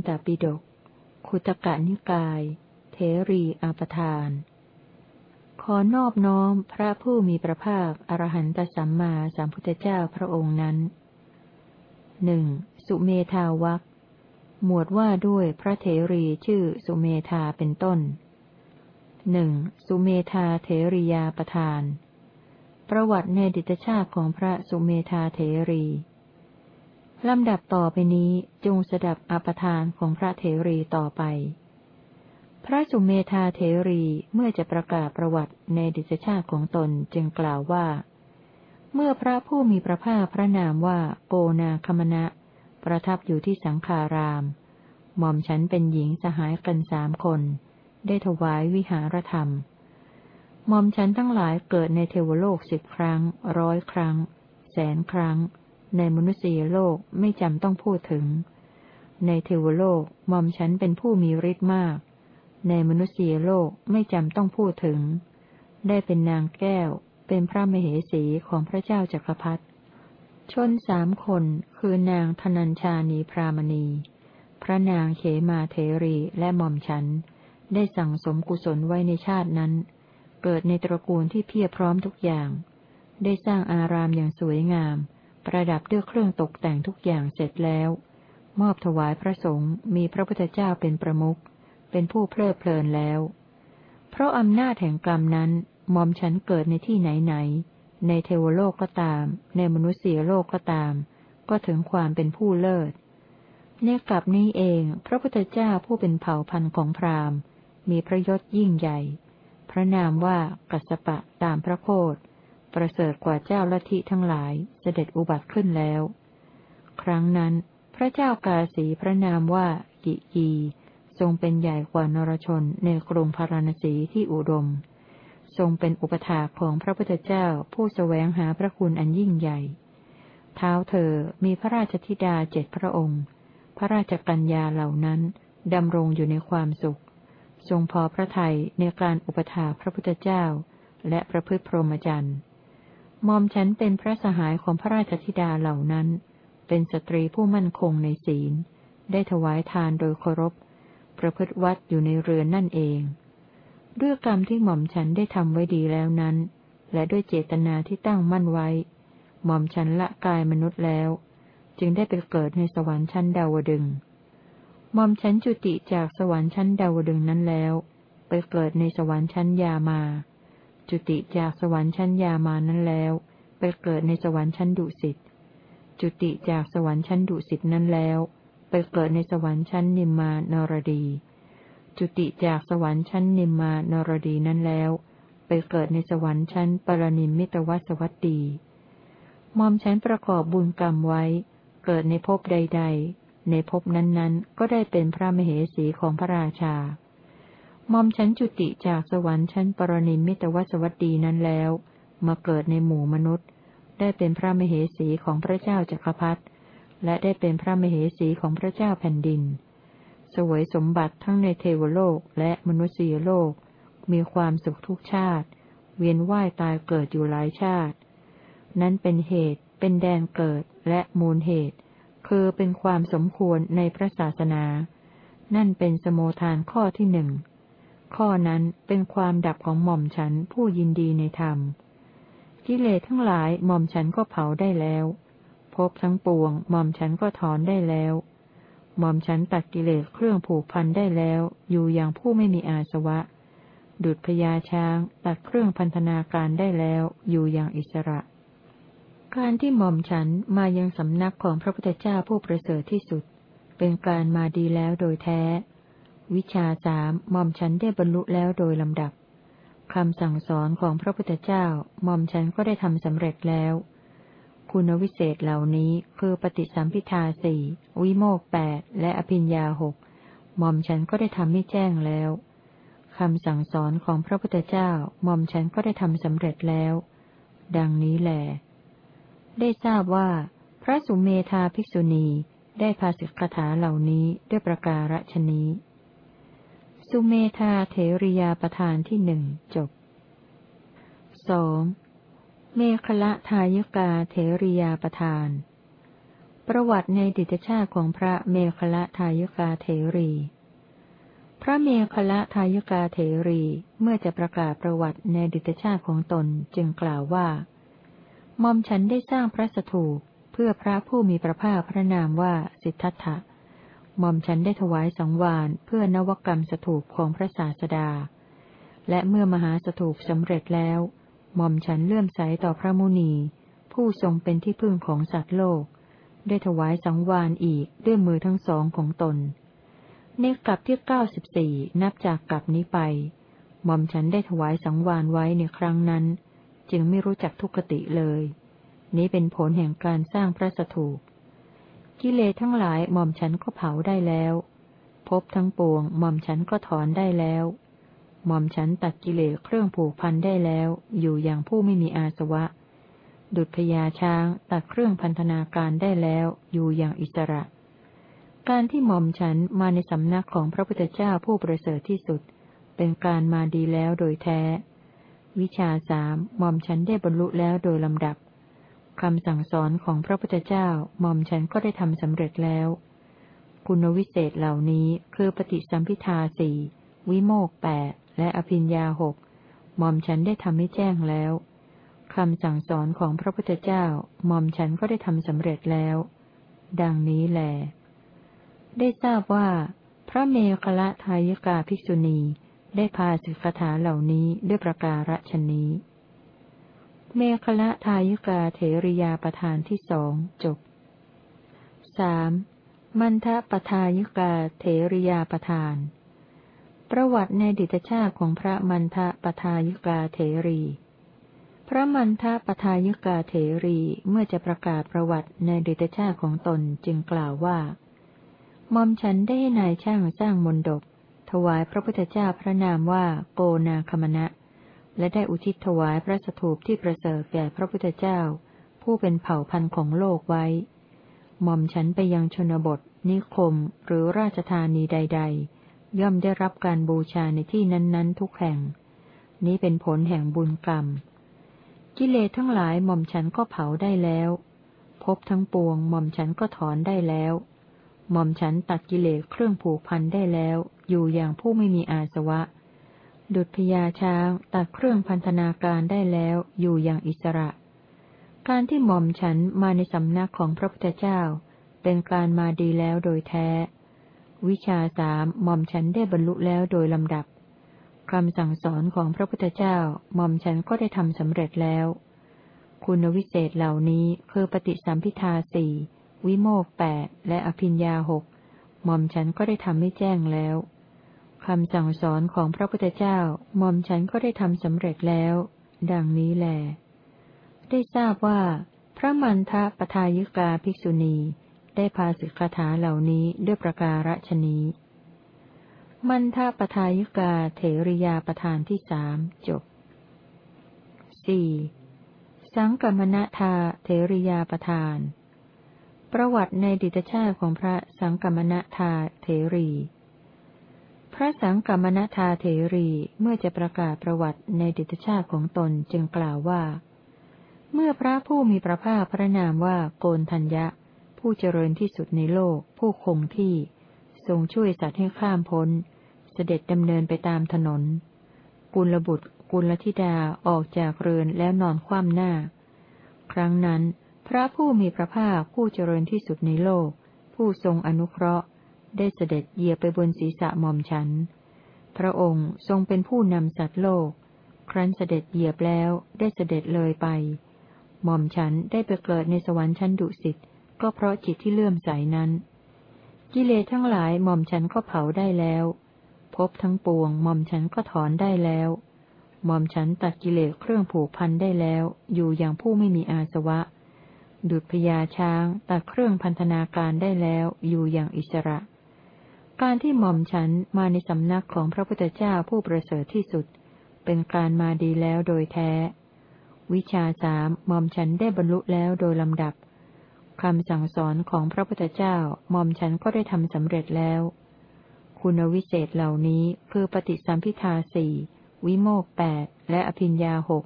ตตันตปิฎกขุตกะนิกาย เทรีอาปทาน ขอนอบน้อมพระผู้มีพระภาคอรหันตสัมมาสัมพุทธเจ้าพระองค์นั้นหนึ่งสุเมธาวักหมวดว่าด้วยพระเถรีชื่อสุเมธาเป็นต้นหนึ่งสุเมธาเถรียาประธาน ประวัติในดิตชาติของพระสุเมธาเถรี ลำดับต่อไปนี้จงสดับอปทานของพระเถรีต่อไป พระสุเมธาเถรีเมื่อจะประกาศประวัติในดิจชาติของตนจึงกล่าวว่า เมื่อพระผู้มีพระภาคพระนามว่าโกนาคมณะ ประทับอยู่ที่สังขาราม หม่อมฉันเป็นหญิงสหายกันสามคน ได้ถวายวิหารธรรม หม่อมฉันทั้งหลายเกิดในเทวโลกสิบครั้ง ร้อยครั้ง แสนครั้ง ในมนุษยโลกไม่จำต้องพูดถึง ในเทวโลกมอมฉันเป็นผู้มีฤทธิ์มาก ในมนุษยโลกไม่จำต้องพูดถึง ได้เป็นนางแก้ว เป็นพระมเหสีของพระเจ้าจักรพรรดิชนสามคนคือนางธนัญชานีพรามณี พระนางเขมาเทรีและมอมฉัน ได้สั่งสมกุศลไว้ในชาตินั้น เกิดในตระกูลที่เพียรพร้อมทุกอย่าง ได้สร้างอารามอย่างสวยงาม ประดับด้วยเครื่องตกแต่งทุกอย่างเสร็จแล้ว มอบถวายพระสงฆ์มีพระพุทธเจ้าเป็นประมุขเป็นผู้เพลิดเพลินแล้ว เพราะอำนาจแห่งกรรมนั้นมอมฉันเกิดในที่ไหนไหน ในเทวโลกก็ตาม ในมนุษยโลกก็ตาม ก็ถึงความเป็นผู้เลิศในกลับนี้เอง พระพุทธเจ้าผู้เป็นเผ่าพันธุ์ของพราหมณ์ มีพระยศยิ่งใหญ่ พระนามว่ากัสปะตามพระโคด ประเสริฐกว่าเจ้าลัทธิทั้งหลายเสด็จอุบัติขึ้นแล้ว ครั้งนั้น พระเจ้ากาสีพระนามว่ากิกีทรงเป็นใหญ่กว่านรชนในกรุงพาราณสีที่อุดม ทรงเป็นอุปถาของพระพุทธเจ้าผู้สแสวงหาพระคุณอันยิ่งใหญ่ เท้าเธอมีพระราชธิดาเจ็ดพระองค์ พระราชกัญญาเหล่านั้นดำรงอยู่ในความสุข ทรงพอพระทัยในการอุปถาพระพุทธเจ้า และประพฤติพรหมจรรย์ มอมฉันเป็นพระสหายของพระราชธิดาเหล่านั้น เป็นสตรีผู้มั่นคงในศีล ได้ถวายทานโดยเคารพ ประพฤติวัดอยู่ในเรือนนั่นเอง ด้วยกรรมที่หม่อมฉันได้ทำไว้ดีแล้วนั้น และด้วยเจตนาที่ตั้งมั่นไว้ หม่อมฉันละกายมนุษย์แล้ว จึงได้ไปเกิดในสวรรค์ชั้นดาวดึงหม่อมฉันจุติจากสวรรค์ชั้นดาวดึงนั้นแล้ว ไปเกิดในสวรรค์ชั้นยามา จุติจากสวรรค์ชั้นยามานั้นแล้ว ไปเกิดในสวรรค์ชั้นดุสิต จุติจากสวรรค์ชั้นดุสิตนั้นแล้ว ไปเกิดในสวรรค์ชั้นนิมมานรดี จุติจากสวรรค์ชั้นนิมมานรดีนั้นแล้ว ไปเกิดในสวรรค์ชั้นปรนิมมิตวสวัตดีมอมฉันประกอบบุญกรรมไว้ เกิดในภพใด ๆ ในภพนั้นๆ ก็ได้เป็นพระมเหสีของพระราชา มอมฉันจุติจากสวรรค์ชั้นปรนิมิตวสวัสดีนั้นแล้ว มาเกิดในหมู่มนุษย์ ได้เป็นพระมเหสีของพระเจ้าจักรพรรดิและได้เป็นพระมเหสีของพระเจ้าแผ่นดิน สวยสมบัติทั้งในเทวโลกและมนุษยโลก มีความสุขทุกชาติ เวียนว่ายตายเกิดอยู่หลายชาติ นั้นเป็นเหตุ เป็นแดนเกิดและมูลเหตุ คือเป็นความสมควรในพระศาสนา นั่นเป็นสมโมทานข้อที่หนึ่ง ข้อนั้นเป็นความดับของหม่อมฉันผู้ยินดีในธรรม กิเลสทั้งหลายหม่อมฉันก็เผาได้แล้วพบทั้งปวงหม่อมฉันก็ถอนได้แล้ว หม่อมฉันตัดกิเลสเครื่องผูกพันได้แล้ว อยู่อย่างผู้ไม่มีอาสวะ ดุดพญาช้างตัดเครื่องพันธนาการได้แล้ว อยู่อย่างอิสระ การที่หม่อมฉันมายังสำนักของพระพุทธเจ้าผู้ประเสริฐที่สุด เป็นการมาดีแล้วโดยแท้ วิชาสามหม่อมฉันได้บรรลุแล้วโดยลำดับคำสั่งสอนของพระพุทธเจ้าหม่อมฉันก็ได้ทำสำเร็จแล้ว คุณวิเศษเหล่านี้คือปฏิสัมพิทาสี่วิโมกแปดและอภิญญาหกหม่อมฉันก็ได้ทำให้แจ้งแล้วคำสั่งสอนของพระพุทธเจ้าหม่อมฉันก็ได้ทำสำเร็จแล้ว ดังนี้แหลได้ทราบว่า พระสุเมธาภิกษุณีได้ภาสิกถาเหล่านี้ด้วยประการฉนี้ สุเมธาเถริยาประธานที่หนึ่งจบสองเมฆละทายกาเถริยาประธาน ประวัติในดิตชาติของพระเมขละทายกาเถรี พระเมขละทายกาเถรีเมื่อจะประกาศประวัติในดิตชาติของตนจึงกล่าวว่ามอมฉันได้สร้างพระสถูปเพื่อพระผู้มีพระภาคพระนามว่าสิทธัตถะ หม่อมฉันได้ถวายสังวานเพื่อนวกรรมสถูปของพระศาสดา และเมื่อมหาสถูปสำเร็จแล้ว หม่อมฉันเลื่อมใสต่อพระมุนี ผู้ทรงเป็นที่พึ่งของสัตว์โลก ได้ถวายสังวานอีกด้วยมือทั้งสองของตน ในกลับที่เก้าสิบสี่นับจากกลับนี้ไป หม่อมฉันได้ถวายสังวานไว้ในครั้งนั้น จึงไม่รู้จักทุกขติเลย นี้เป็นผลแห่งการสร้างพระสถูป กิเลสทั้งหลายหม่อมฉันก็เผาได้แล้วพบทั้งปวงหม่อมฉันก็ถอนได้แล้วหม่อมฉันตัดกิเลสเครื่องผูกพันได้แล้ว อยู่อย่างผู้ไม่มีอาสวะ ดุจพญาช้างตัดเครื่องพันธนาการได้แล้ว อยู่อย่างอิสระ การที่หม่อมฉันมาในสำนักของพระพุทธเจ้าผู้ประเสริฐที่สุด เป็นการมาดีแล้วโดยแท้ วิชาสามหม่อมฉันได้บรรลุแล้วโดยลำดับ คำสั่งสอนของพระพุทธเจ้าหม่อมฉันก็ได้ทำสำเร็จแล้ว คุณวิเศษเหล่านี้คือปฏิสัมพิทาสี่วิโมกแปดและอภิญญาหกหม่อมฉันได้ทำให้แจ้งแล้วคำสั่งสอนของพระพุทธเจ้าหม่อมฉันก็ได้ทำสำเร็จแล้ว ดังนี้แหลได้ทราบว่า พระเมฆละทายกาภิกษุณีได้พาสิกขาเหล่านี้ด้วยประการฉนี้ เมฆละทายิกาเถริยาประธานที่สองจบสามมันทะปทายิกาเถริยาประธาน ประวัติในดิตชาติของพระมันทะปทายิกาเถรี พระมันทะปทายิกาเถรีเมื่อจะประกาศประวัติในดิตชาติของตนจึงกล่าวว่ามอมฉันได้นายช่างสร้างมนดบถวายพระพุทธเจ้าพระนามว่าโกนาคมณะ และได้อุทิศถวายพระสถูปที่ประเสริฐแก่พระพุทธเจ้า ผู้เป็นเผ่าพันธุ์ของโลกไว้ หม่อมฉันไปยังชนบท นิคม หรือราชธานีใด ๆ ย่อมได้รับการบูชาในที่นั้น ๆ ทุกแห่ง นี้เป็นผลแห่งบุญกรรม กิเลสทั้งหลายหม่อมฉันก็เผาได้แล้วพบทั้งปวงหม่อมฉันก็ถอนได้แล้วหม่อมฉันตัดกิเลสเครื่องผูกพันได้แล้ว อยู่อย่างผู้ไม่มีอาสวะ ดุจพญาช้างตัดเครื่องพันธนาการได้แล้วอยู่อย่างอิสระ การที่หม่อมฉันมาในสำนักของพระพุทธเจ้า เป็นการมาดีแล้วโดยแท้ วิชาสามหม่อมฉันได้บรรลุแล้วโดยลำดับคำสั่งสอนของพระพุทธเจ้าหม่อมฉันก็ได้ทำสำเร็จแล้ว คุณวิเศษเหล่านี้คือปฏิสัมพิทาสี่วิโมกแปดและอภิญญาหกหม่อมฉันก็ได้ทำให้แจ้งแล้ว คำสั่งสอนของพระพุทธเจ้าหม่อมฉันก็ได้ทำสำเร็จแล้ว ดังนี้แล ได้ทราบว่า พระมันทะปทายิกาภิกษุณี ได้พาสิกขาเหล่านี้ด้วยประการฉนี้มันทะปทายิกาเถริยาประธานที่สามจบสี่สังกมณทาเถริยาประธาน ประวัติในดิตชาติของพระสังกมณทาเถรี ระสังกัมมณทาเถรีเมื่อจะประกาศประวัติในดิตชาติของตนจึงกล่าวว่า เมื่อพระผู้มีพระภาคพระนามว่าโกนทัญญะ ผู้เจริญที่สุดในโลก ผู้คงที่ ทรงช่วยสัตว์ให้ข้ามพ้น เสด็จดำเนินไปตามถนน กุลบุตร กุลธิดาออกจากเรือนแล้วนอนคว่ำหน้า ครั้งนั้น พระผู้มีพระภาคผู้เจริญที่สุดในโลก ผู้ทรงอนุเคราะห์ ได้เสด็จเหยียบไปบนศีรษะหม่อมฉัน พระองค์ทรงเป็นผู้นำสัตว์โลก ครั้นเสด็จเหยียบแล้วได้เสด็จเลยไป หม่อมฉันได้ไปเกิดในสวรรค์ชั้นดุสิตก็เพราะจิตที่เลื่อมใสนั้น กิเลสทั้งหลายหม่อมฉันก็เผาได้แล้วพบทั้งปวงหม่อมฉันก็ถอนได้แล้วหม่อมฉันตัดกิเลสเครื่องผูกพันได้แล้ว อยู่อย่างผู้ไม่มีอาสวะ ดุจพญาช้างตัดเครื่องพันธนาการได้แล้ว อยู่อย่างอิสระ การที่หม่อมฉันมาในสำนักของพระพุทธเจ้าผู้ประเสริฐที่สุด เป็นการมาดีแล้วโดยแท้ วิชาสามหม่อมฉันได้บรรลุแล้วโดยลำดับคำสั่งสอนของพระพุทธเจ้าหม่อมฉันก็ได้ทำสำเร็จแล้ว คุณวิเศษเหล่านี้คือปฏิสัมพิทาสี่วิโมกแปดและอภิญญาหก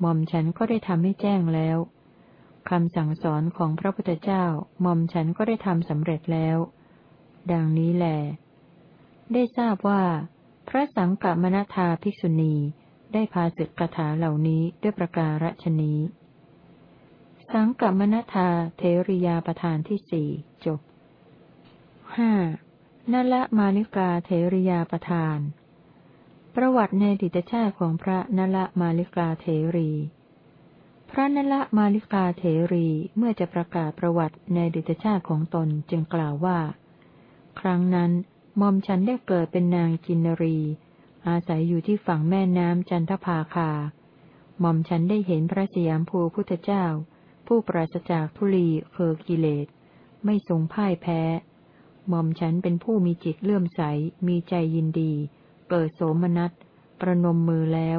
หม่อมฉันก็ได้ทำให้แจ้งแล้วคำสั่งสอนของพระพุทธเจ้าหม่อมฉันก็ได้ทำสำเร็จแล้ว ดังนี้แหลได้ทราบว่า พระสังกัมณทาภิกษุณีได้พาสึกคาถาเหล่านี้ด้วยประการฉนี้ สังกัมณทาเทริยาประธานที่สี่จบห้านละมาลิกาเทริยาประธาน ประวัติในดิตชาติของพระนละมาลิกาเทรี พระนละมาลิกาเทรีเมื่อจะประกาศประวัติในดิตชาติของตนจึงกล่าวว่า ครั้งนั้นมอมฉันได้เกิดเป็นนางจินรี อาศัยอยู่ที่ฝั่งแม่น้ำจันทภาคาหม่อมฉันได้เห็นพระสยามภูพุทธเจ้า ผู้ปราศจากทุลีเคอกิเลส ไม่ทรงพ่ายแพ้หม่อมฉันเป็นผู้มีจิตเลื่อมใส มีใจยินดี เกิดโสมนัส ประนมมือแล้ว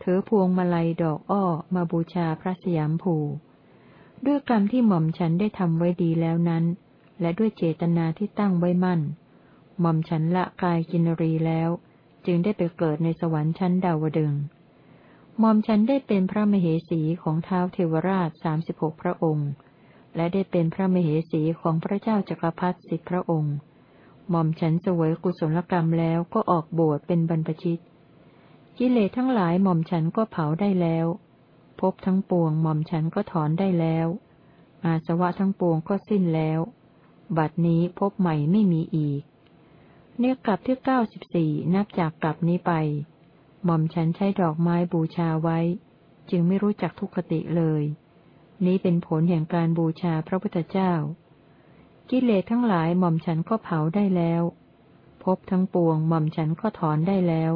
เถอพวงมาลัยดอกอ้อมาบูชาพระสยามภู ด้วยกรรมที่หม่อมฉันได้ทำไว้ดีแล้วนั้น และด้วยเจตนาที่ตั้งไว้มั่นหม่อมฉันละกายกินรีแล้ว จึงได้ไปเกิดในสวรรค์ชั้นดาวดึงหม่อมฉันได้เป็นพระมเหสีของเท้าเทวราชสามสิบหกพระองค์ และได้เป็นพระมเหสีของพระเจ้าจักรพรรดิสิบพระองค์หม่อมฉันเสวยกุศลกรรมแล้วก็ออกบวชเป็นบรรพชิต กิเลสทั้งหลายหม่อมฉันก็เผาได้แล้วพบทั้งปวงหม่อมฉันก็ถอนได้แล้ว อาสวะทั้งปวงก็สิ้นแล้ว บัดนี้พบใหม่ไม่มีอีก เนื้อกลับที่เก้าสิบสี่นับจากกลับนี้ไป หม่อมฉันใช้ดอกไม้บูชาไว้ จึงไม่รู้จักทุกขติเลย นี้เป็นผลแห่งการบูชาพระพุทธเจ้า กิเลสทั้งหลายหม่อมฉันก็เผาได้แล้วพบทั้งปวงหม่อมฉันก็ถอนได้แล้ว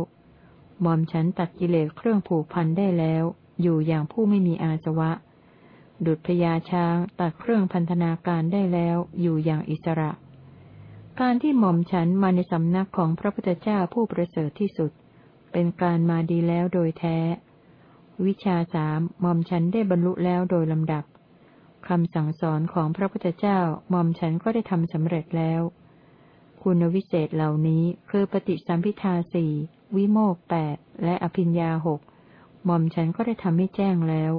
หม่อมฉันตัดกิเลสเครื่องผูกพันได้แล้ว อยู่อย่างผู้ไม่มีอาสวะ ดุจพญาช้างตัดเครื่องพันธนาการได้แล้วอยู่อย่างอิสระ การที่หม่อมฉันมาในสำนักของพระพุทธเจ้าผู้ประเสริฐที่สุด เป็นการมาดีแล้วโดยแท้ วิชาสามหม่อมฉันได้บรรลุแล้วโดยลำดับคำสั่งสอนของพระพุทธเจ้าหม่อมฉันก็ได้ทำสำเร็จแล้ว คุณวิเศษเหล่านี้คือปฏิสัมพิทาสี่วิโมกแปดและอภิญญาหกหม่อมฉันก็ได้ทำให้แจ้งแล้ว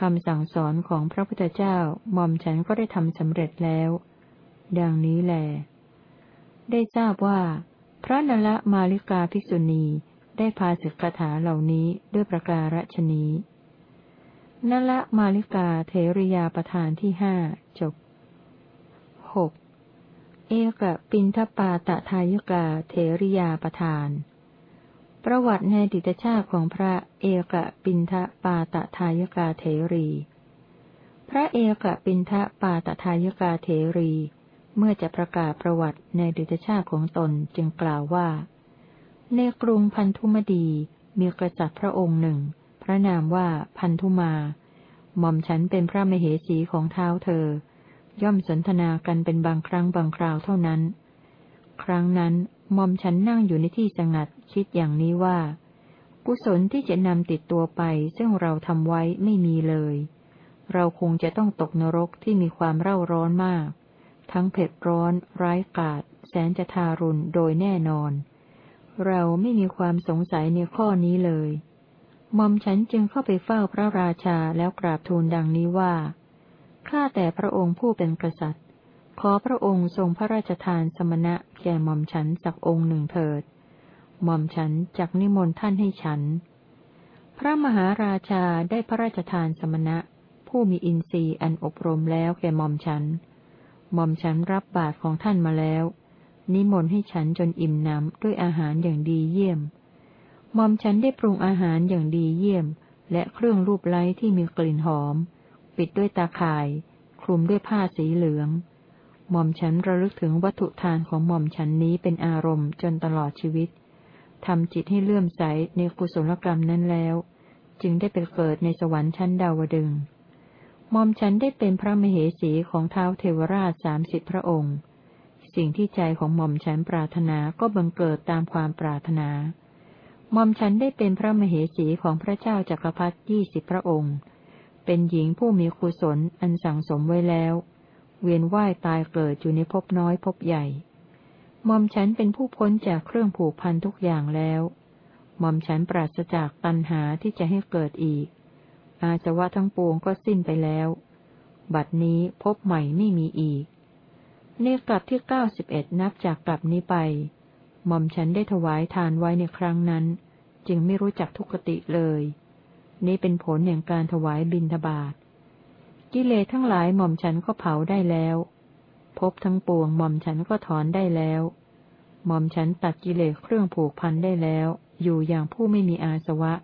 คำสั่งสอนของพระพุทธเจ้าหม่อมฉันก็ได้ทำสำเร็จแล้ว ดังนี้แหลได้ทราบว่า พระนละมาลิกาภิกษุณีได้พาสึกคาถาเหล่านี้ด้วยประการฉนี้นละมาลิกาเทริยาประธานที่ห้าจบหกเอกปินทปาตทายกาเทริยาประธาน ประวัติในดิตชาติของพระเอกปินทะปาตทายกาเทรี พระเอกปินทะปาตทายกาเทรี เมื่อจะประกาศประวัติในดิตชาติของตนจึงกล่าวว่า ในกรุงพันธุมดีมีกษัตริย์พระองค์หนึ่ง พระนามว่าพันธุมา หม่อมฉันเป็นพระมเหสีของเท้าเธอ ย่อมสนทนากันเป็นบางครั้งบางคราวเท่านั้น ครั้งนั้น ม่อมฉันนั่งอยู่ในที่สงัด คิดอย่างนี้ว่า กุศลที่จะนำติดตัวไป ซึ่งเราทำไว้ไม่มีเลย เราคงจะต้องตกนรกที่มีความเร่าร้อนมาก ทั้งเผ็ดร้อน ร้ายกาจแสนจะทารุณโดยแน่นอน เราไม่มีความสงสัยในข้อนี้เลยมอมฉันจึงเข้าไปเฝ้าพระราชาแล้วกราบทูลดังนี้ว่า ข้าแต่พระองค์ผู้เป็นกษัตริย์ ขอพระองค์ทรงพระราชทานสมณะแก่หม่อมฉันสักองค์หนึ่งเถิด หม่อมฉันจักนิมนต์ท่านให้ฉัน พระมหาราชาได้พระราชทานสมณะ ผู้มีอินทรีย์อันอบรมแล้วแก่หม่อมฉัน หม่อมฉันรับบาตรของท่านมาแล้ว นิมนต์ให้ฉันจนอิ่มน้ำด้วยอาหารอย่างดีเยี่ยมมอมฉันได้ปรุงอาหารอย่างดีเยี่ยม และเครื่องรูปไล้ที่มีกลิ่นหอม ปิดด้วยตาข่าย คลุมด้วยผ้าสีเหลือง หม่อมฉันระลึกถึงวัตถุทานของหม่อมฉันนี้เป็นอารมณ์จนตลอดชีวิตทำจิตให้เลื่อมใสในกุศลกรรมนั้นแล้ว จึงได้ไปเกิดในสวรรค์ชั้นดาวดึงหม่อมฉันได้เป็นพระมเหสีของเท้าเทวราชสามสิบพระองค์ สิ่งที่ใจของหม่อมฉันปรารถนาก็บังเกิดตามความปรารถนาหม่อมฉันได้เป็นพระมเหสีของพระเจ้าจักรพรรดิยี่สิบพระองค์ เป็นหญิงผู้มีกุศลอันสั่งสมไว้แล้ว เวียนว่ายตายเกิดอยู่ในภพน้อยภพใหญ่หม่อมฉันเป็นผู้พ้นจากเครื่องผูกพันทุกอย่างแล้วหม่อมฉันปราศจากตัณหาที่จะให้เกิดอีก อาสวะทั้งปวงก็สิ้นไปแล้ว บัดนี้พบใหม่ไม่มีอีกในกลับที่เก้าสิบเอ็ดนับจากกลับนี้ไป หม่อมฉันได้ถวายทานไว้ในครั้งนั้น จึงไม่รู้จักทุกติเลย นี้เป็นผลแห่งการถวายบิณฑบาต กิเลสทั้งหลายหม่อมฉันก็เผาได้แล้วพบทั้งปวงหม่อมฉันก็ถอนได้แล้ว หม่อมฉันตัดกิเลสเครื่องผูกพันได้แล้ว อยู่อย่างผู้ไม่มีอาสวะ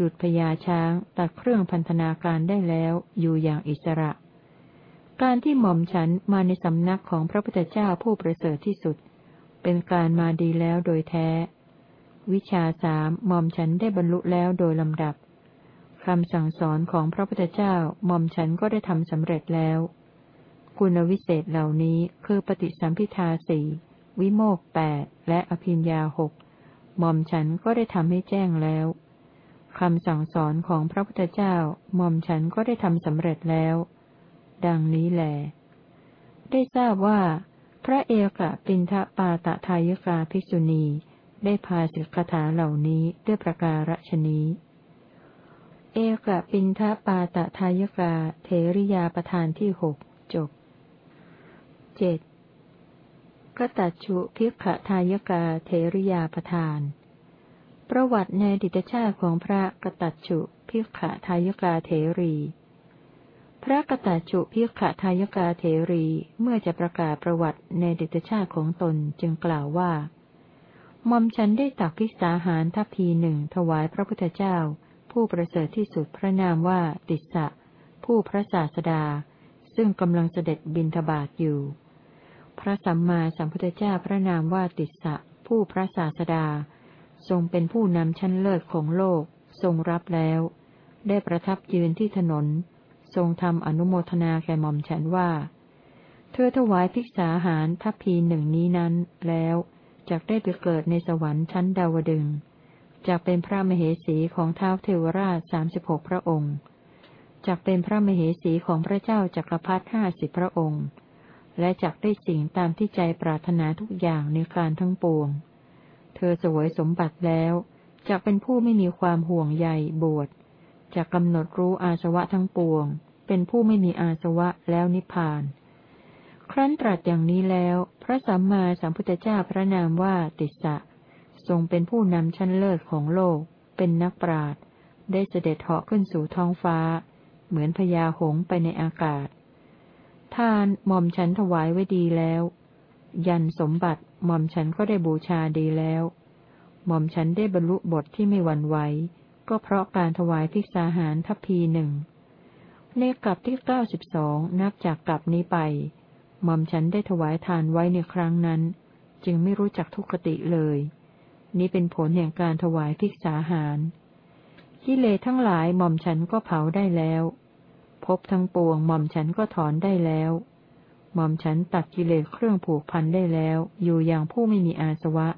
ดุดพญาช้างตัดเครื่องพันธนาการได้แล้ว อยู่อย่างอิสระ การที่หม่อมฉันมาในสำนักของพระพุทธเจ้าผู้ประเสริฐที่สุด เป็นการมาดีแล้วโดยแท้ วิชาสามหม่อมฉันได้บรรลุแล้วโดยลำดับ คำสั่งสอนของพระพุทธเจ้าหม่อมฉันก็ได้ทำสำเร็จแล้ว คุณวิเศษเหล่านี้คือปฏิสัมพิทาสี่วิโมกแปดและอภิญญาหกหม่อมฉันก็ได้ทำให้แจ้งแล้วคำสั่งสอนของพระพุทธเจ้าหม่อมฉันก็ได้ทำสำเร็จแล้ว ดังนี้แหลได้ทราบว่า พระเอกะปินทะปาตะทายกาภิกษุณี ได้พาสิกขาถาเหล่านี้ด้วยประการฉนี้ เอกปินทปาตทายกาเทริยาประธานที่หกจบเจ็ดกตัชุพิกขทายกาเทริยาประธาน ประวัติในดิตชาติของพระกตัชุพิกขทายกาเทรี พระกตัชุพิกขทายกาเทรีเมื่อจะประกาศประวัติในดิตชาติของตนจึงกล่าวว่ามอมฉันได้ตักพิสาหารทัพพีหนึ่งถวายพระพุทธเจ้า ผู้ประเสริฐที่สุดพระนามว่าติสสะผู้พระศาสดา ซึ่งกำลังเสด็จบินทบาทอยู่ พระสัมมาสัมพุทธเจ้าพระนามว่าติสสะผู้พระศาสดา ทรงเป็นผู้นำชั้นเลิศของโลก ทรงรับแล้ว ได้ประทับยืนที่ถนน ทรงทำอนุโมทนาแก่หม่อมฉันว่า เธอถวายภิกษาหารทัพพีหนึ่งนี้นั้นแล้วจะได้ไปเกิดในสวรรค์ชั้นดาวดึง จากเป็นพระมเหสีของเท้าเทวราชสามสิบหกพระองค์ จากเป็นพระมเหสีของพระเจ้าจักรพรรดิห้าสิบพระองค์ และจากได้สิ่งตามที่ใจปรารถนาทุกอย่างในการทั้งปวง เธอสวยสมบัติแล้วจะเป็นผู้ไม่มีความห่วงใยบวชจะกำหนดรู้อาสวะทั้งปวง เป็นผู้ไม่มีอาสวะแล้วนิพพาน ครั้นตรัสอย่างนี้แล้ว พระสัมมาสัมพุทธเจ้าพระนามว่าติสสะ ทรงเป็นผู้นำชั้นเลิศของโลก เป็นนักปราชญ์ได้เสด็จเหาะขึ้นสู่ท้องฟ้า เหมือนพญาหงไปในอากาศ ทานหม่อมฉันถวายไว้ดีแล้ว ยันสมบัติหม่อมฉันก็ได้บูชาดีแล้ว หม่อมฉันได้บรรลุบทที่ไม่หวั่นไหว ก็เพราะการถวายภิกษาหารทัพพีหนึ่ง ในกลับที่เก้าสิบสองนับจากกลับนี้ไป หม่อมฉันได้ถวายทานไว้ในครั้งนั้น จึงไม่รู้จักทุกขติเลย นี้เป็นผลแห่งการถวายภิกษาหาร กิเลสทั้งหลายหม่อมฉันก็เผาได้แล้วพบทั้งปวงหม่อมฉันก็ถอนได้แล้ว หม่อมฉันตัดกิเลสเครื่องผูกพันได้แล้ว อยู่อย่างผู้ไม่มีอาสวะ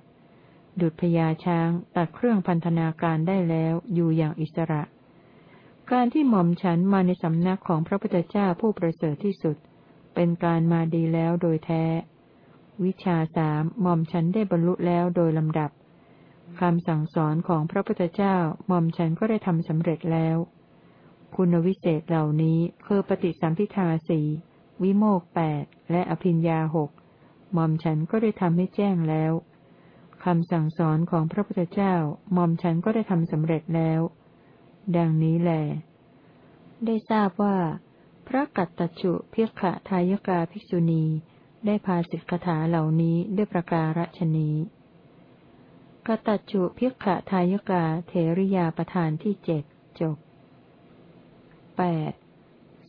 ดุจพญาช้างตัดเครื่องพันธนาการได้แล้ว อยู่อย่างอิสระ การที่หม่อมฉันมาในสำนักของพระพุทธเจ้าผู้ประเสริฐที่สุด เป็นการมาดีแล้วโดยแท้ วิชาสามหม่อมฉันได้บรรลุแล้วโดยลำดับ คำสั่งสอนของพระพุทธเจ้าหม่อมฉันก็ได้ทำสำเร็จแล้ว คุณวิเศษเหล่านี้คือปฏิสัมพิทาสีวิโมกแปดและอภิญญาหกหม่อมฉันก็ได้ทำให้แจ้งแล้วคำสั่งสอนของพระพุทธเจ้าหม่อมฉันก็ได้ทำสำเร็จแล้ว ดังนี้แหลได้ทราบว่า พระกัตตชุเพียขะทายกาภิกษุณี ได้พาสิกขาเหล่านี้ด้วยประการฉนี้ กตัจจุพิกขทายกาเทริยาประธานที่เจ็ดจบแปด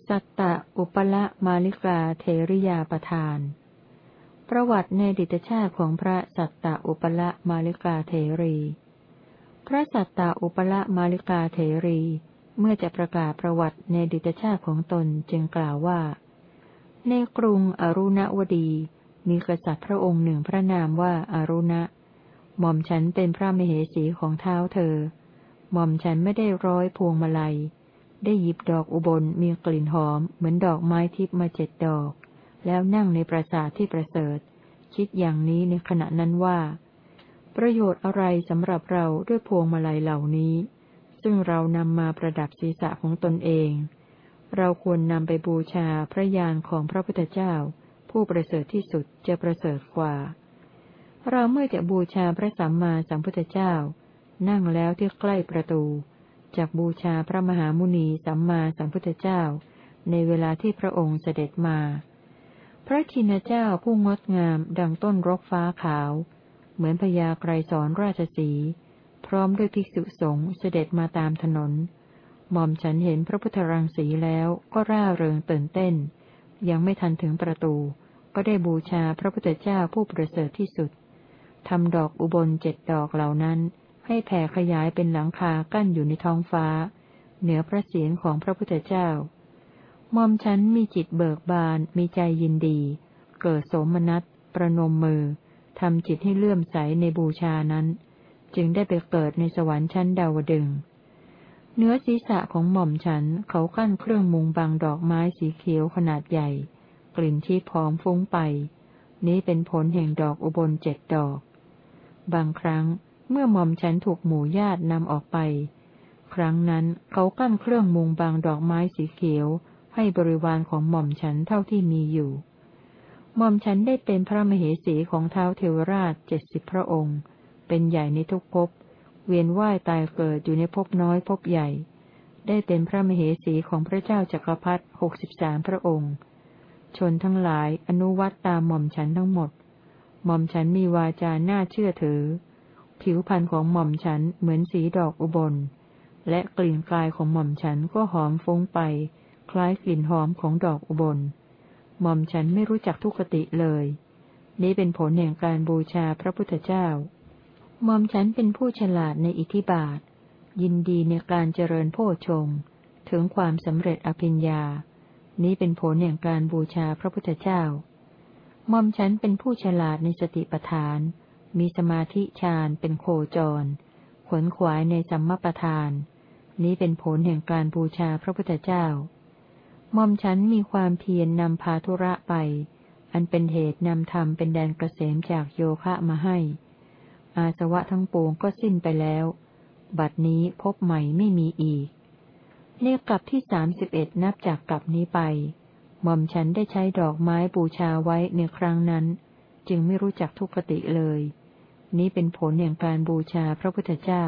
สัตตะอุปละมาลิกาเทริยาประธาน ประวัติในดิตชาติของพระสัตตะอุปละมาลิกาเทรี พระสัตตะอุปละมาลิกาเทรี เมื่อจะประกาศประวัติในดิตชาติของตนจึงกล่าวว่า ในกรุงอรุณวดี มีกษัตริย์พระองค์หนึ่งพระนามว่าอารุณะ หม่อมฉันเป็นพระมเหสีของเท้าเธอ หม่อมฉันไม่ได้ร้อยพวงมาลัย ได้หยิบดอกอุบลมีกลิ่นหอม เหมือนดอกไม้ทิพมาเจ็ดดอก แล้วนั่งในปราสาทที่ประเสริฐ คิดอย่างนี้ในขณะนั้นว่า ประโยชน์อะไรสำหรับเราด้วยพวงมาลัยเหล่านี้ ซึ่งเรานำมาประดับศีรษะของตนเอง เราควรนำไปบูชาพระยานของพระพุทธเจ้า ผู้ประเสริฐที่สุดจะประเสริฐกว่า เราเมื่อจะบูชาพระสัมมาสัมพุทธเจ้า นั่งแล้วที่ใกล้ประตูจากบูชาพระมหามุนีสัมมาสัมพุทธเจ้า ในเวลาที่พระองค์เสด็จมา พระชินเจ้าผู้งดงามดังต้นรกฟ้าขาว เหมือนพญาไกรสอนราชสี พร้อมด้วยภิกษุสงฆ์เสด็จมาตามถนน หม่อมฉันเห็นพระพุทธรังสีแล้วก็ร่าเริงตื่นเต้น ยังไม่ทันถึงประตู ก็ได้บูชาพระพุทธเจ้าผู้ประเสริฐที่สุด ทำดอกอุบลเจ็ดดอกเหล่านั้น ให้แผ่ขยายเป็นหลังคากั้นอยู่ในท้องฟ้า เหนือพระเศียรของพระพุทธเจ้ามอมฉันมีจิตเบิกบาน มีใจยินดี เกิดโสมนัส ประนมมือ ทำจิตให้เลื่อมใสในบูชานั้น จึงได้ไปเกิดในสวรรค์ชั้นดาวดึง เนื้อศีรษะของหม่อมฉันเขาขั้นเครื่องมุงบางดอกไม้สีเขียวขนาดใหญ่ กลิ่นที่พร้อมฟุ้งไป นี้เป็นผลแห่งดอกอุบลเจ็ดดอก บางครั้งเมื่อหม่อมฉันถูกหมู่ญาตินำออกไป ครั้งนั้นเขากั้นเครื่องมุงบางดอกไม้สีเขียว ให้บริวารของหม่อมฉันเท่าที่มีอยู่ หม่อมฉันได้เป็นพระมเหสีของเท้าเทวราชเจ็ดสิบพระองค์ เป็นใหญ่ในทุกภพ เวียนว่ายตายเกิดอยู่ในภพน้อยภพใหญ่ ได้เป็นพระมเหสีของพระเจ้าจักรพรรดิหกสิบสามพระองค์ ชนทั้งหลายอนุวัตตามหม่อมฉันทั้งหมด หม่อมฉันมีวาจาน่าเชื่อถือ ผิวพรรณของหม่อมฉันเหมือนสีดอกอุบล และกลิ่นกายของหม่อมฉันก็หอมฟุ้งไป คล้ายกลิ่นหอมของดอกอุบล หม่อมฉันไม่รู้จักทุกขติเลย นี้เป็นผลแห่งการบูชาพระพุทธเจ้า หม่อมฉันเป็นผู้ฉลาดในอิทธิบาท ยินดีในการเจริญโพชงถึงความสำเร็จอภิญญา นี้เป็นผลแห่งการบูชาพระพุทธเจ้า มอมฉันเป็นผู้ฉลาดในสติปัฏฐาน มีสมาธิฌานเป็นโคจร ขวนขวายในสัมมาประธาน นี้เป็นผลแห่งการบูชาพระพุทธเจ้ามอมฉันมีความเพียรนนำพาธุระไป อันเป็นเหตุนำธรรมเป็นแดนเกษมจากโยคะมาให้ อาสวะทั้งปวงก็สิ้นไปแล้ว บัดนี้พบใหม่ไม่มีอีก เรียกกลับที่สามสิบเอ็ดนับจากกลับนี้ไป หม่อมฉันได้ใช้ดอกไม้บูชาไว้ในครั้งนั้น จึงไม่รู้จักทุกขติเลย นี้เป็นผลแห่งการบูชาพระพุทธเจ้า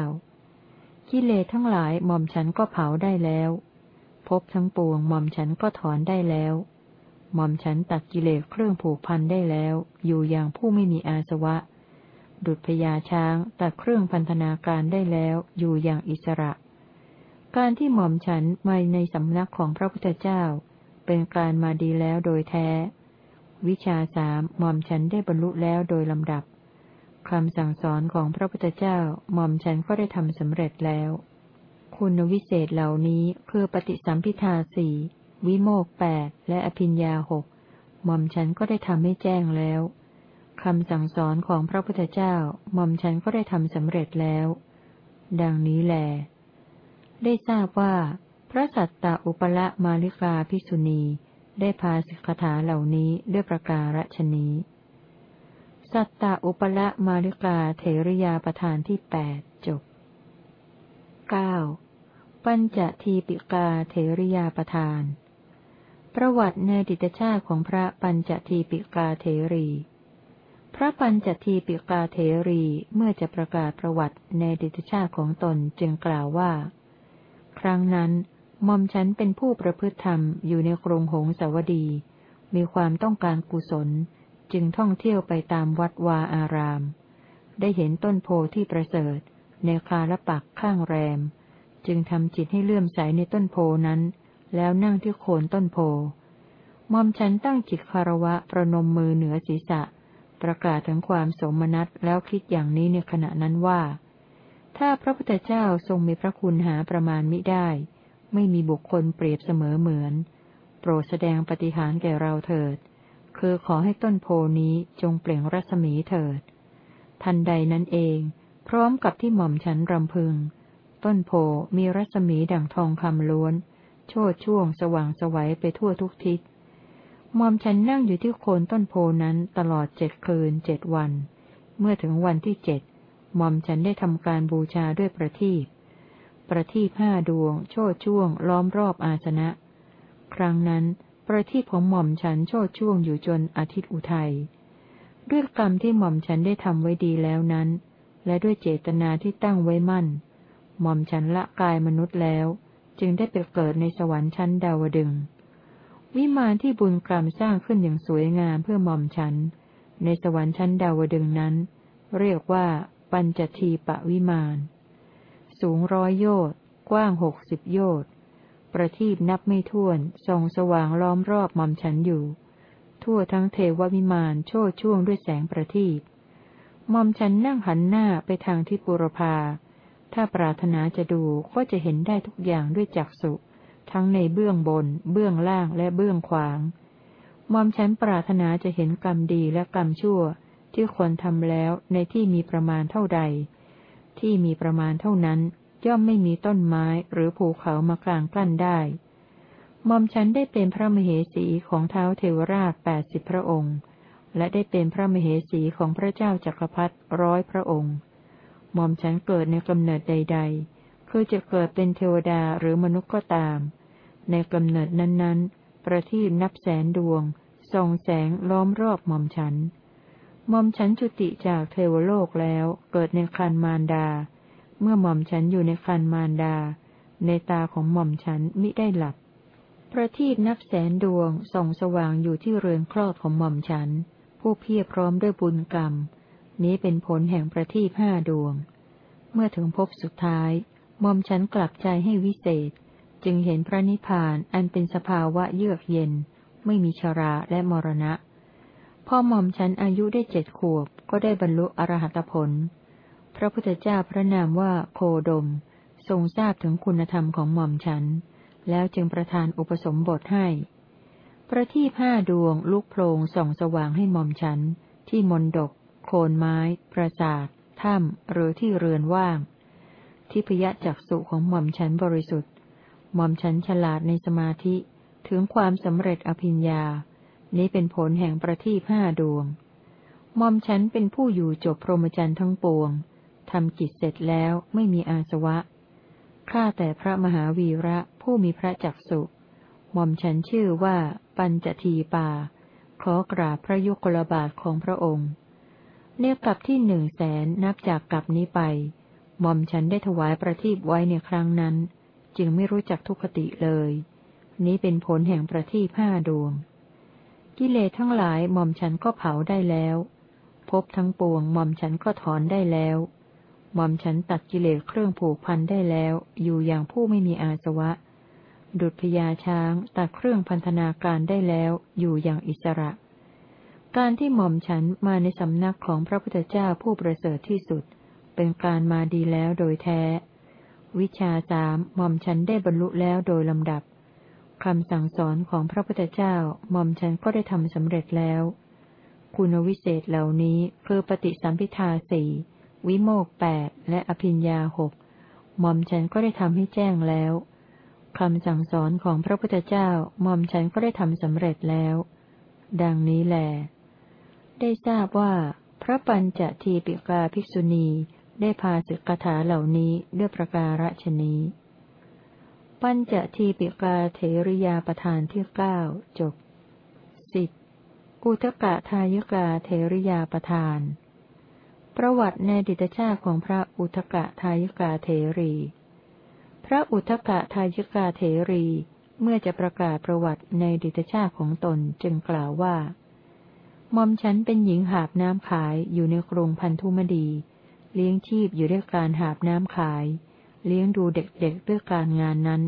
กิเลสทั้งหลายหม่อมฉันก็เผาได้แล้วพบทั้งปวงหม่อมฉันก็ถอนได้แล้วหม่อมฉันตัดกิเลสเครื่องผูกพันได้แล้ว อยู่อย่างผู้ไม่มีอาสวะ ดุจพญาช้างตัดเครื่องพันธนาการได้แล้วอยู่อย่างอิสระ การที่หม่อมฉันมาในสำนักของพระพุทธเจ้า เป็นการมาดีแล้วโดยแท้ วิชาสามหม่อมฉันได้บรรลุแล้วโดยลำดับคำสั่งสอนของพระพุทธเจ้าหม่อมฉันก็ได้ทำสำเร็จแล้ว คุณวิเศษเหล่านี้คือปฏิสัมพิทาสี่วิโมกแปดและอภิญญาหกหม่อมฉันก็ได้ทำให้แจ้งแล้วคำสั่งสอนของพระพุทธเจ้าหม่อมฉันก็ได้ทำสำเร็จแล้ว ดังนี้แหลได้ทราบว่า พระสัตตอุปละมาลิกาภิกษุณีได้พาสิกขาเหล่านี้ด้วยประการฉนี้สัตตาอุปละมาลิกาเถริยาประธานที่แปดจบเก้าปัญจทีปิกาเถริยาประธาน ประวัติในดิตชาติของพระปัญจทีปิกาเถรี พระปัญจทีปิกาเถรีเมื่อจะประกาศประวัติในดิตชาติของตนจึงกล่าวว่า ครั้งนั้น มอมฉันเป็นผู้ประพฤติธรรมอยู่ในกรงหงสาวดี มีความต้องการกุศล จึงท่องเที่ยวไปตามวัดวาอาราม ได้เห็นต้นโพที่ประเสริฐ ในคาละปักข้างแรม จึงทำจิตให้เลื่อมใสในต้นโพนั้น แล้วนั่งที่โคนต้นโพมอมฉันตั้งจิตคารวะประนมมือเหนือศีรษะ ประกาศถึงความสมนัตแล้วคิดอย่างนี้ในขณะนั้นว่า ถ้าพระพุทธเจ้าทรงมีพระคุณหาประมาณมิได้ ไม่มีบุคคลเปรียบเสมอเหมือน โปรดแสดงปฏิหารแก่เราเถิด คือขอให้ต้นโพนี้จงเปล่งรัศมีเถิด ทันใดนั้นเอง พร้อมกับที่หม่อมฉันรำพึง ต้นโพมีรัศมีดั่งทองคำล้วน โชดช่วงสว่างสวัยไปทั่วทุกทิศหม่อมฉันนั่งอยู่ที่โคนต้นโพนั้นตลอดเจ็ดคืนเจ็ดวัน เมื่อถึงวันที่เจ็ดหม่อมฉันได้ทำการบูชาด้วยประทีป ประทีปห้าดวง โชดช่วง ล้อมรอบอาสนะ ครั้งนั้นประทีปของหม่อมฉันโชดช่วงอยู่จนอาทิตย์อุทัย ด้วยกรรมที่หม่อมฉันได้ทำไว้ดีแล้วนั้น และด้วยเจตนาที่ตั้งไว้มั่น หม่อมฉันละกายมนุษย์แล้ว จึงได้ไปเกิดในสวรรค์ชั้นดาวดึง วิมานที่บุญกรรมสร้างขึ้นอย่างสวยงามเพื่อหม่อมฉัน ในสวรรค์ชั้นดาวดึงนั้น เรียกว่าปัญจทีปะวิมาน สูงร้อยโยชน์กว้างหกสิบโยชน์ประทีปนับไม่ถ้วนส่องสว่างล้อมรอบหม่อมฉันอยู่ ทั่วทั้งเทววิมานโชดช่วงด้วยแสงประทีปหม่อมฉันนั่งหันหน้าไปทางทิศบุรพา ถ้าปรารถนาจะดูก็จะเห็นได้ทุกอย่างด้วยจักษุทั้งในเบื้องบน เบื้องล่างและเบื้องขวางมอมฉันปรารถนาจะเห็นกรรมดีและกรรมชั่ว ที่คนทำแล้วในที่มีประมาณเท่าใด ที่มีประมาณเท่านั้น ย่อมไม่มีต้นไม้หรือภูเขามากลางกลั้นได้มอมฉันได้เป็นพระมเหสีของเท้าเทวราชแปดสิบพระองค์ และได้เป็นพระมเหสีของพระเจ้าจักรพรรดิร้อยพระองค์มอมฉันเกิดในกำเนิดใด ๆ คือจะเกิดเป็นเทวดาหรือมนุษย์ก็ตาม ในกำเนิดนั้นๆ ประทีปนับแสนดวงส่องแสงล้อมรอบมอมฉัน มอมฉันจุติจากเทวโลกแล้วเกิดในคันมารดา เมื่อหม่อมฉันอยู่ในคันมารดา ในตาของหม่อมฉันมิได้หลับ ประทีปนับแสนดวงส่องสว่างอยู่ที่เรือนคลอดของหม่อมฉัน ผู้เพียรพร้อมด้วยบุญกรรม นี้เป็นผลแห่งประทีปห้าดวง เมื่อถึงพบสุดท้ายหม่อมฉันกลับใจให้วิเศษ จึงเห็นพระนิพพานอันเป็นสภาวะเยือกเย็น ไม่มีชราและมรณะ พ่อหม่อมฉันอายุได้เจ็ดขวบ ก็ได้บรรลุอรหัตผล พระพุทธเจ้าพระนามว่าโคดม ทรงทราบถึงคุณธรรมของหม่อมฉัน แล้วจึงประทานอุปสมบทให้ ประทีปห้าดวงลุกโพลงส่องสว่างให้หม่อมฉัน ที่มนดก โคนไม้ ปราสาท ถ้ำหรือที่เรือนว่างที่พยะจักสุของหม่อมฉันบริสุทธิ์ หม่อมฉันฉลาดในสมาธิ ถึงความสำเร็จอภิญญา นี้เป็นผลแห่งประทีปห้าดวงมอมฉันเป็นผู้อยู่จบพรหมจรรย์ทั้งปวงทำกิจเสร็จแล้วไม่มีอาสวะ ข้าแต่พระมหาวีระผู้มีพระจักสุหม่อมฉันชื่อว่าปัญจทีปา ขอกราบพระยุคลบาทของพระองค์ เนียกลับที่หนึ่งแสนนับจากกลับนี้ไป หม่อมฉันได้ถวายประทีปไว้ในครั้งนั้น จึงไม่รู้จักทุกขติเลย นี้เป็นผลแห่งประทีปห้าดวง กิเลสทั้งหลายหม่อมฉันก็เผาได้แล้วพบทั้งปวงหม่อมฉันก็ถอนได้แล้วหม่อมฉันตัดกิเลสเครื่องผูกพันได้แล้ว อยู่อย่างผู้ไม่มีอาสวะ ดุจพญาช้างตัดเครื่องพันธนาการได้แล้ว อยู่อย่างอิสระ การที่หม่อมฉันมาในสำนักของพระพุทธเจ้าผู้ประเสริฐที่สุด เป็นการมาดีแล้วโดยแท้ วิชาสามหม่อมฉันได้บรรลุแล้วโดยลำดับ คำสั่งสอนของพระพุทธเจ้าหม่อมฉันก็ได้ทำสำเร็จแล้ว คุณวิเศษเหล่านี้คือปฏิสัมพิทาสี่วิโมกแปดและอภิญญาหกหม่อมฉันก็ได้ทำให้แจ้งแล้วคำสั่งสอนของพระพุทธเจ้าหม่อมฉันก็ได้ทำสำเร็จแล้ว ดังนี้แหลได้ทราบว่า พระปัญจทีปิกาภิกษุณีได้พาสึกถาเหล่านี้ด้วยประการฉนี้ ปัญจทีปิกาเถริยาประธานที่เก้าจบสิบอุทกะทายกาเถริยาประธาน ประวัติในดิตชาติของพระอุทกะทายกาเถรี พระอุทกะทายกาเถรีเมื่อจะประกาศประวัติในดิตชาติของตนจึงกล่าวว่า มอมฉันเป็นหญิงหาบน้ำขายอยู่ในกรุงพันธุมดี เลี้ยงชีพอยู่ด้วยการหาบน้ำขาย เลี้ยงดูเด็กๆด้วยการงานนั้น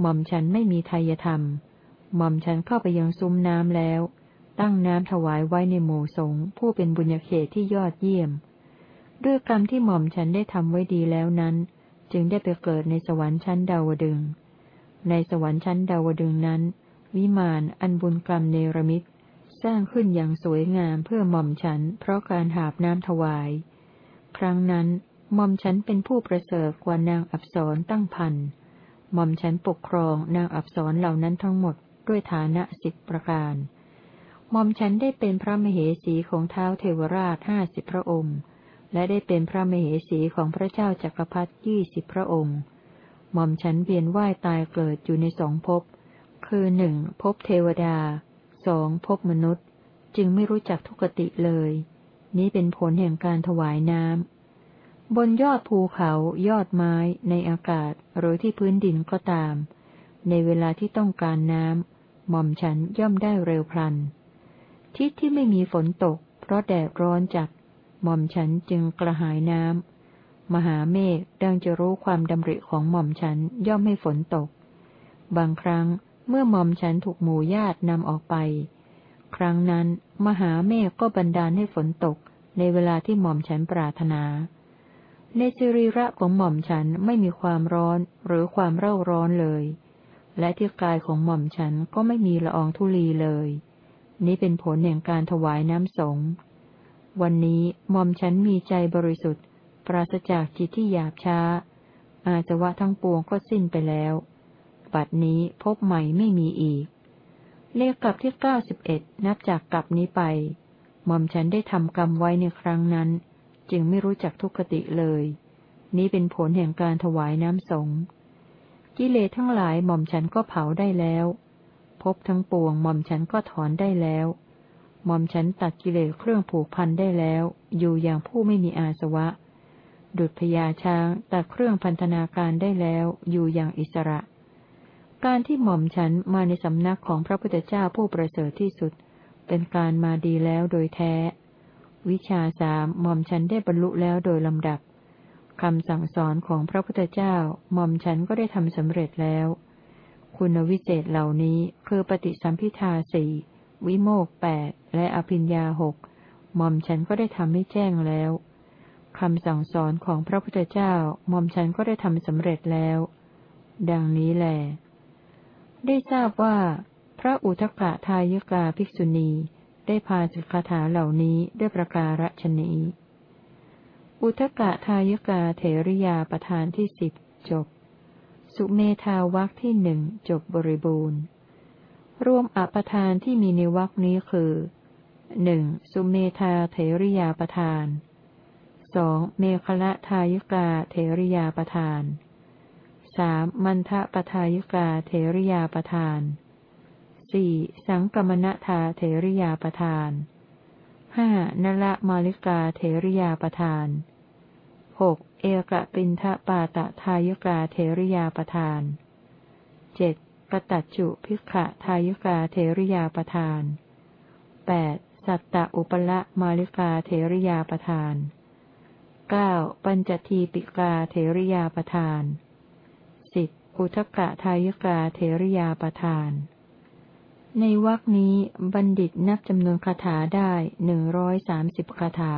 หม่อมฉันไม่มีทายธรรม หม่อมฉันเข้าไปยังซุ้มน้ำแล้ว ตั้งน้ำถวายไว้ในหมู่สงฆ์ผู้เป็นบุญญาเขตที่ยอดเยี่ยม ด้วยกรรมที่หม่อมฉันได้ทำไว้ดีแล้วนั้น จึงได้ไปเกิดในสวรรค์ชั้นดาวดึง ในสวรรค์ชั้นดาวดึงนั้น วิมานอันบุญกรรมเนรมิตสร้างขึ้นอย่างสวยงามเพื่อหม่อมฉัน เพราะการหาบน้ำถวาย ครั้งนั้น ม่อมฉันเป็นผู้ประเสริฐกว่านางอับสรตั้งพันหม่อมฉันปกครองนางอับสรเหล่านั้นทั้งหมดด้วยฐานะสิบประการหม่อมฉันได้เป็นพระมเหสีของเท้าเทวราชห้าสิบพระองค์ และได้เป็นพระมเหสีของพระเจ้าจักรพรรดิยี่สิบพระองค์หม่อมฉันเวียนว่ายตายเกิดอยู่ในสองภพคือหนึ่งพบเทวดาสองพบมนุษย์ จึงไม่รู้จักทุกติเลย นี้เป็นผลแห่งการถวายน้ำ บนยอดภูเขายอดไม้ในอากาศหรือที่พื้นดินก็ตาม ในเวลาที่ต้องการน้ำหม่อมฉันย่อมได้เร็วพลัน ทิศที่ไม่มีฝนตก เพราะแดดร้อนจัดหม่อมฉันจึงกระหายน้ำ มหาเมฆดังจะรู้ความดำริของหม่อมฉันย่อมไม่ฝนตก บางครั้งเมื่อหม่อมฉันถูกหมู่ญาตินำออกไป ครั้งนั้น มหาเมฆก็บันดาลให้ฝนตกในเวลาที่หม่อมฉันปรารถนา ในสิริระของหม่อมฉันไม่มีความร้อนหรือความเร่าร้อนเลย และที่กายของหม่อมฉันก็ไม่มีละอองธุลีเลย นี้เป็นผลแห่งการถวายน้ำสงฆ์วันนี้หม่อมฉันมีใจบริสุทธิ์ ปราศจากจิตที่หยาบช้า อาสวะทั้งปวงก็สิ้นไปแล้ว บัดนี้พบใหม่ไม่มีอีก เลขกลับที่เก้าสิบเอ็ดนับจากกลับนี้ไป หม่อมฉันได้ทำกรรมไว้ในครั้งนั้น จึงไม่รู้จักทุกขติเลย นี้เป็นผลแห่งการถวายน้ำสงกิเลสทั้งหลายหม่อมฉันก็เผาได้แล้วพบทั้งปวงหม่อมฉันก็ถอนได้แล้วหม่อมฉันตัดกิเลสเครื่องผูกพันได้แล้ว อยู่อย่างผู้ไม่มีอาสวะ ดุจพญาช้างตัดเครื่องพันธนาการได้แล้ว อยู่อย่างอิสระ การที่หม่อมฉันมาในสำนักของพระพุทธเจ้าผู้ประเสริฐที่สุด เป็นการมาดีแล้วโดยแท้ วิชาสามหม่อมฉันได้บรรลุแล้วโดยลำดับคำสั่งสอนของพระพุทธเจ้าหม่อมฉันก็ได้ทำสำเร็จแล้ว คุณวิเศษเหล่านี้คือปฏิสัมพิทาสี่วิโมกแปดและอภิญญาหกหม่อมฉันก็ได้ทำให้แจ้งแล้วคำสั่งสอนของพระพุทธเจ้าหม่อมฉันก็ได้ทำสำเร็จแล้ว ดังนี้แหลได้ทราบว่า พระอุทกะทายกาภิกษุณี ได้พาสิกขาเหล่านี้ด้วยประการฉนีอุทกะทายกาเถริยาประธานที่สิบจบ สุเมธาวักที่หนึ่งจบบริบูรณ์ รวมอปทานที่มีในวรคนี้คือหนึ่งสุเมธาเถริยาประทานสองเมฆละทายุกาเถริยาประทานสามมันทะปทายุกาเถริยาประทาน สี่สังกมณทาเถริยาประทานห้านละมาลิกาเถริยาประทานหกเอกปินทะปาตะทายุกาเถริยาประทานเจ็ดปตัจจุพิกขะทายุกาเทริยาประทานแปดสัตตอุปละมาลิกาเทริยาประทานเก้าปัญจทีปิกาเทริยาประทานสิบอุทกะทายุกาเทริยาประทาน ในวรคนี้บัณฑิตนับจำนวนคาถาได้หนึ่งร้อยสามสิบคาถา